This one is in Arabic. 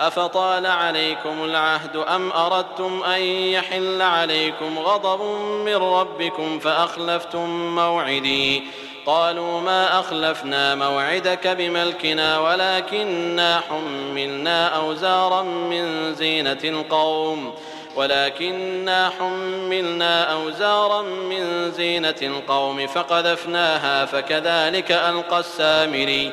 أفطال عليكم العهد أم أردتم أن يحل عليكم غضب من ربكم فأخلفتم موعدي؟ قالوا ما أخلفنا موعدك بملكنا ولكننا حملنا أوزارا من زينة القوم ولكننا حملنا أوزارا من زينة القوم فقذفناها فكذلك ألقى السامري.